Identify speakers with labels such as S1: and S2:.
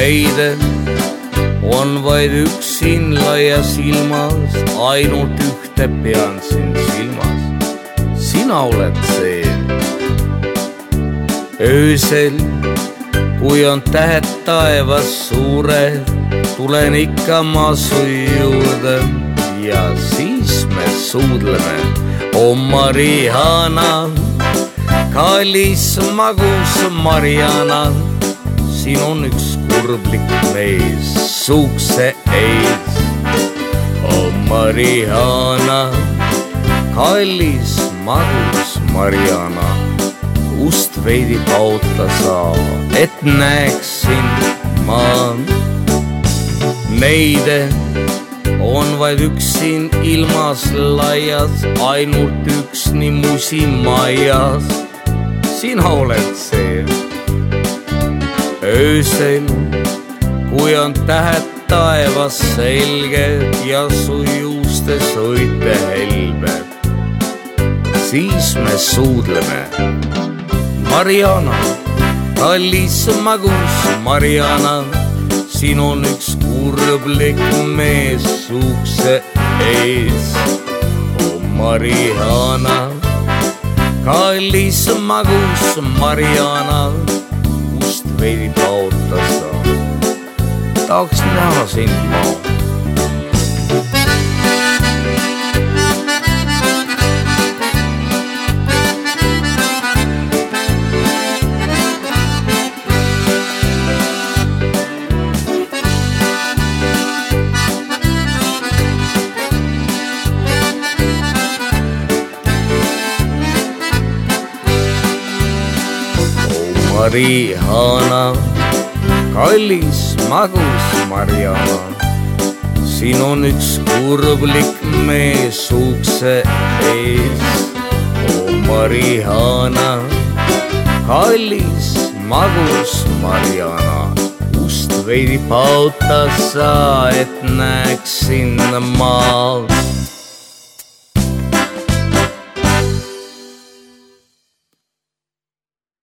S1: Meid on vaid üks siin laias ilmas, ainult ühte pean siin silmas. sina oled see. öösel, kui on tähed taevas suured, tulen ikka ma su juurde ja siis me suudleme. O Mariana, kallis magus Mariana, siin on üks kurblik mees, suukse ees. O Mariana, kallis magus Mariana, ust veidi pauta sa, et näeksin ma neid on vaid üks siin ilmas laias, ainult üks nimusi majas. sina oled see. Öösel, kui on tähed taevas selged ja su juustes õite helbed, siis me suudleme. Mariana, kallis magus Mariana siin on üks kurblik mees ukse ees. o Mariana, kallis magus Mariana, veidi paota sa? tahaks näha sind ma Mariana, kallis magus Mariana. siin on üks kurblik mees ukse ees. o Mariana, kallis magus Mariana, ust veidi pauta sa, et näeksin ma